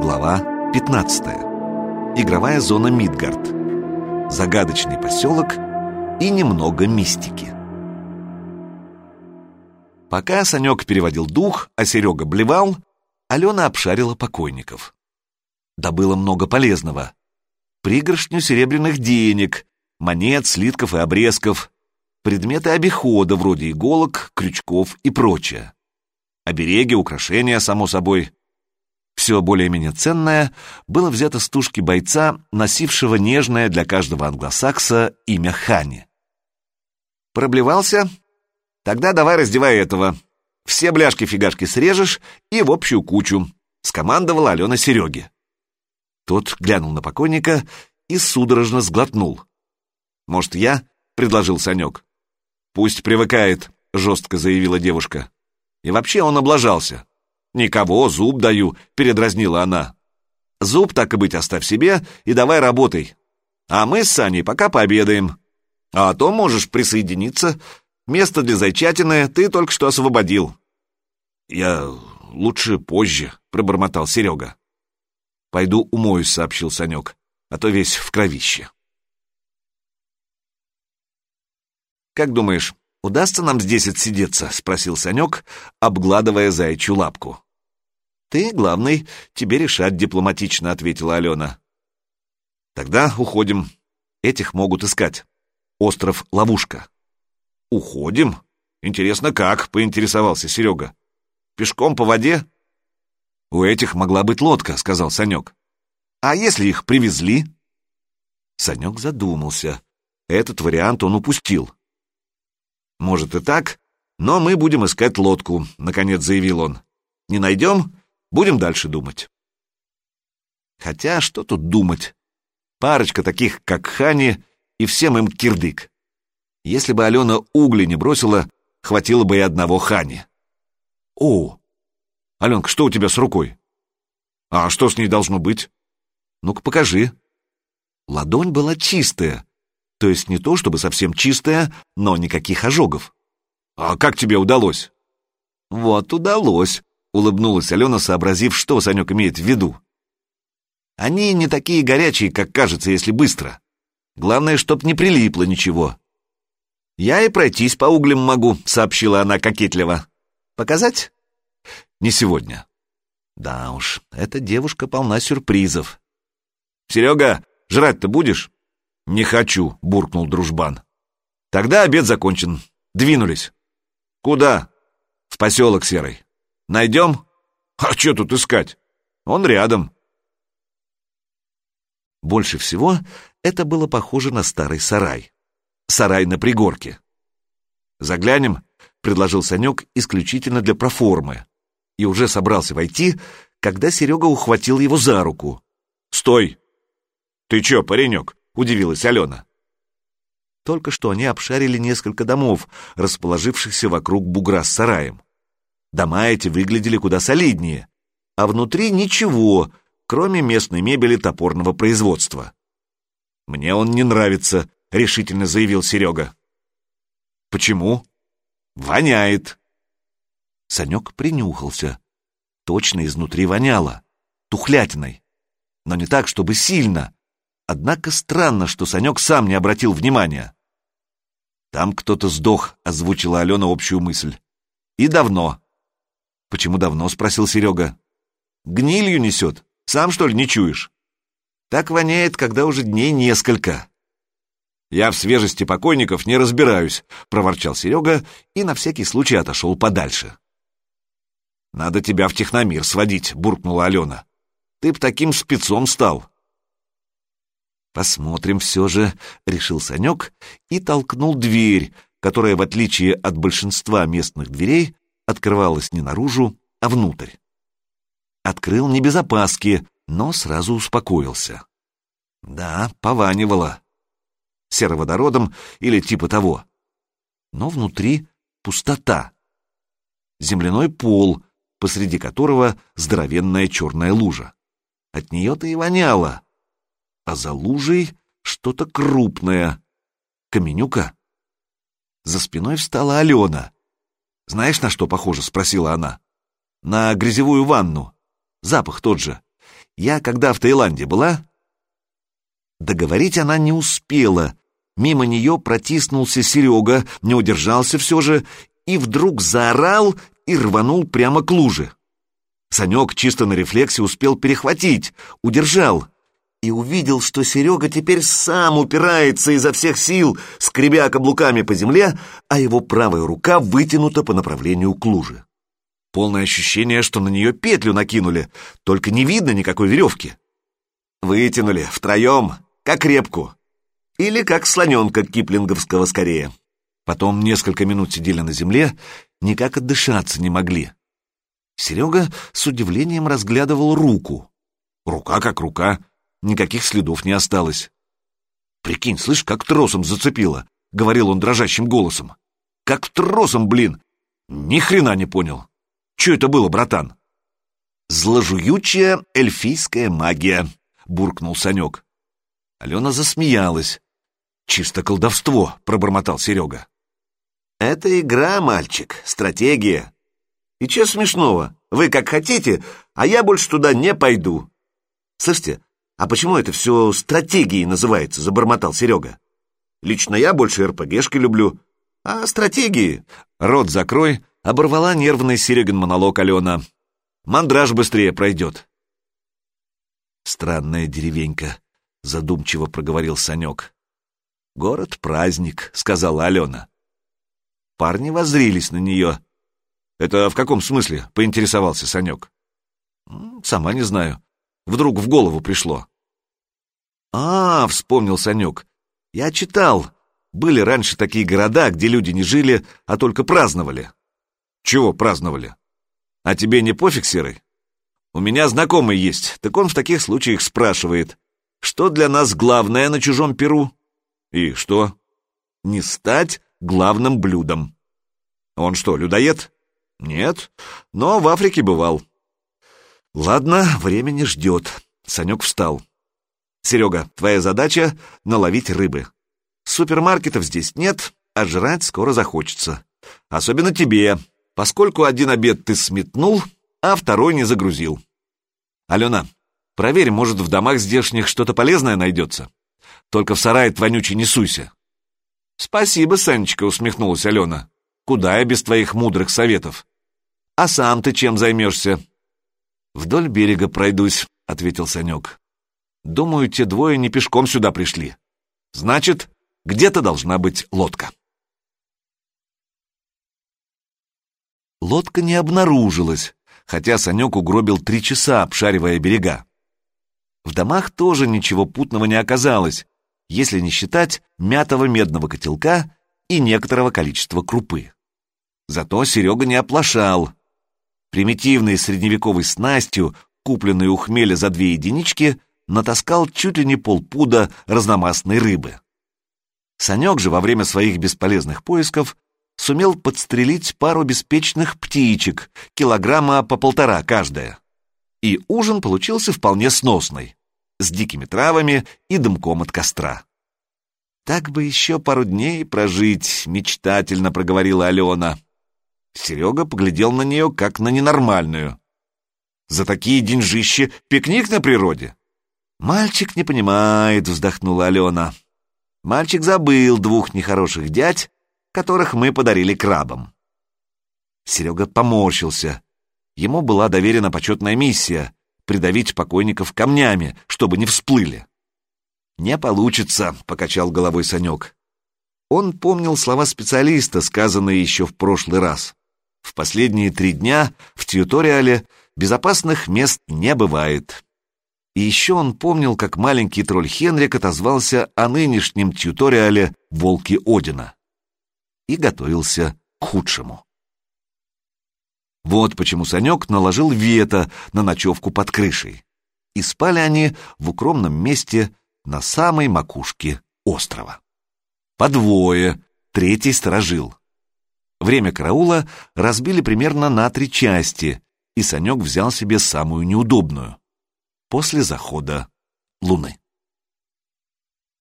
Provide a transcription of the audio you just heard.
Глава 15. Игровая зона Мидгард. Загадочный поселок и немного мистики. Пока Санек переводил дух, а Серега блевал, Алена обшарила покойников. Добыла много полезного. Пригоршню серебряных денег, монет, слитков и обрезков, предметы обихода вроде иголок, крючков и прочее. Обереги, украшения, само собой, все более-менее ценное было взято с тушки бойца, носившего нежное для каждого англосакса имя Хани. Проблевался? Тогда давай раздевай этого. Все бляшки-фигашки срежешь и в общую кучу, скомандовала Алена Сереге. Тот глянул на покойника и судорожно сглотнул. «Может, я?» — предложил Санек. «Пусть привыкает», — жестко заявила девушка. «И вообще он облажался. «Никого, зуб даю», — передразнила она. «Зуб, так и быть, оставь себе и давай работай. А мы с Саней пока пообедаем. А то можешь присоединиться. Место для зайчатины ты только что освободил». «Я лучше позже», — пробормотал Серега. «Пойду умоюсь», — сообщил Санек, — «а то весь в кровище». «Как думаешь, удастся нам здесь отсидеться?» — спросил Санек, обгладывая заячью лапку. «Ты, главный, тебе решать дипломатично», — ответила Алена. «Тогда уходим. Этих могут искать. Остров — ловушка». «Уходим? Интересно, как?» — поинтересовался Серега. «Пешком по воде?» «У этих могла быть лодка», — сказал Санек. «А если их привезли?» Санек задумался. Этот вариант он упустил. «Может и так, но мы будем искать лодку», — наконец заявил он. «Не найдем? Будем дальше думать». Хотя, что тут думать? Парочка таких, как Хани, и всем им кирдык. Если бы Алена угли не бросила, хватило бы и одного Хани. «О! Аленка, что у тебя с рукой?» «А что с ней должно быть?» «Ну-ка, покажи». Ладонь была чистая, то есть не то чтобы совсем чистая, но никаких ожогов. «А как тебе удалось?» «Вот удалось», — улыбнулась Алена, сообразив, что Санек имеет в виду. «Они не такие горячие, как кажется, если быстро. Главное, чтоб не прилипло ничего». «Я и пройтись по углям могу», — сообщила она кокетливо. «Показать?» «Не сегодня». «Да уж, эта девушка полна сюрпризов». «Серега, жрать-то будешь?» «Не хочу», — буркнул дружбан. «Тогда обед закончен. Двинулись». «Куда?» «В поселок Серый». Найдем? А что тут искать? Он рядом. Больше всего это было похоже на старый сарай. Сарай на пригорке. «Заглянем», — предложил Санек исключительно для проформы. И уже собрался войти, когда Серега ухватил его за руку. «Стой!» «Ты чё, паренек?» — удивилась Алена. Только что они обшарили несколько домов, расположившихся вокруг бугра с сараем. Дома эти выглядели куда солиднее, а внутри ничего, кроме местной мебели топорного производства. «Мне он не нравится», — решительно заявил Серега. «Почему?» «Воняет». Санек принюхался. Точно изнутри воняло. Тухлятиной. Но не так, чтобы сильно. Однако странно, что Санек сам не обратил внимания. «Там кто-то сдох», — озвучила Алена общую мысль. «И давно». «Почему давно?» — спросил Серега. «Гнилью несет. Сам, что ли, не чуешь?» «Так воняет, когда уже дней несколько». «Я в свежести покойников не разбираюсь», — проворчал Серега и на всякий случай отошел подальше. «Надо тебя в техномир сводить», — буркнула Алена. «Ты б таким спецом стал». «Посмотрим все же», — решил Санек и толкнул дверь, которая, в отличие от большинства местных дверей, открывалась не наружу, а внутрь. Открыл не без опаски, но сразу успокоился. Да, пованивало. Сероводородом или типа того. Но внутри пустота. Земляной пол, посреди которого здоровенная черная лужа. От нее-то и воняло. А за лужей что-то крупное. Каменюка. За спиной встала Алена — «Знаешь, на что похоже?» — спросила она. «На грязевую ванну. Запах тот же. Я когда в Таиланде была?» Договорить она не успела. Мимо нее протиснулся Серега, не удержался все же, и вдруг заорал и рванул прямо к луже. Санек чисто на рефлексе успел перехватить, удержал и увидел, что Серега теперь сам упирается изо всех сил, скребя каблуками по земле, а его правая рука вытянута по направлению к луже. Полное ощущение, что на нее петлю накинули, только не видно никакой веревки. Вытянули втроем, как репку. Или как слоненка киплинговского скорее. Потом несколько минут сидели на земле, никак отдышаться не могли. Серега с удивлением разглядывал руку. Рука как рука, никаких следов не осталось. «Прикинь, слышь, как тросом зацепило», — говорил он дрожащим голосом. «Как тросом, блин! Ни хрена не понял. Че это было, братан?» «Зложуючая эльфийская магия», — буркнул Санек. Алена засмеялась. «Чисто колдовство», — пробормотал Серега. «Это игра, мальчик, стратегия. И че смешного? Вы как хотите, а я больше туда не пойду. Слышите, а почему это все стратегией называется, забормотал Серега. Лично я больше РПГшки люблю. А стратегии... Рот закрой, оборвала нервный Серегин монолог Алена. Мандраж быстрее пройдет. Странная деревенька, задумчиво проговорил Санек. «Город-праздник», — сказала Алена. Парни воззрились на нее. «Это в каком смысле?» — поинтересовался Санек. «Сама не знаю. Вдруг в голову пришло». «А, — вспомнил Санек, — я читал. Были раньше такие города, где люди не жили, а только праздновали». «Чего праздновали? А тебе не пофиг, Серый? У меня знакомый есть, так он в таких случаях спрашивает, что для нас главное на чужом перу? И что? Не стать главным блюдом. Он что, людоед? Нет, но в Африке бывал. Ладно, время не ждет. Санек встал. Серега, твоя задача — наловить рыбы. Супермаркетов здесь нет, а жрать скоро захочется. Особенно тебе, поскольку один обед ты сметнул, а второй не загрузил. Алена, проверь, может, в домах здешних что-то полезное найдется. Только в сарае вонючий не суйся. Спасибо, Санечка, усмехнулась Алена. Куда я без твоих мудрых советов? А сам ты чем займешься? Вдоль берега пройдусь, ответил Санек. Думаю, те двое не пешком сюда пришли. Значит, где-то должна быть лодка. Лодка не обнаружилась, хотя Санек угробил три часа, обшаривая берега. В домах тоже ничего путного не оказалось, если не считать мятого медного котелка и некоторого количества крупы. Зато Серега не оплошал. Примитивной средневековой снастью, купленной у хмеля за две единички, натаскал чуть ли не полпуда разномастной рыбы. Санек же во время своих бесполезных поисков сумел подстрелить пару беспечных птичек, килограмма по полтора каждая. И ужин получился вполне сносный, с дикими травами и дымком от костра. «Так бы еще пару дней прожить», — мечтательно проговорила Алена. Серега поглядел на нее, как на ненормальную. «За такие деньжищи пикник на природе?» «Мальчик не понимает», — вздохнула Алена. «Мальчик забыл двух нехороших дядь, которых мы подарили крабам». Серега поморщился. Ему была доверена почетная миссия — придавить покойников камнями, чтобы не всплыли. «Не получится», — покачал головой Санек. Он помнил слова специалиста, сказанные еще в прошлый раз. В последние три дня в тьюториале безопасных мест не бывает. И еще он помнил, как маленький тролль Хенрик отозвался о нынешнем тьюториале «Волки Одина» и готовился к худшему. Вот почему Санек наложил вето на ночевку под крышей. И спали они в укромном месте на самой макушке острова. По двое, третий сторожил. Время караула разбили примерно на три части, и Санек взял себе самую неудобную — после захода луны.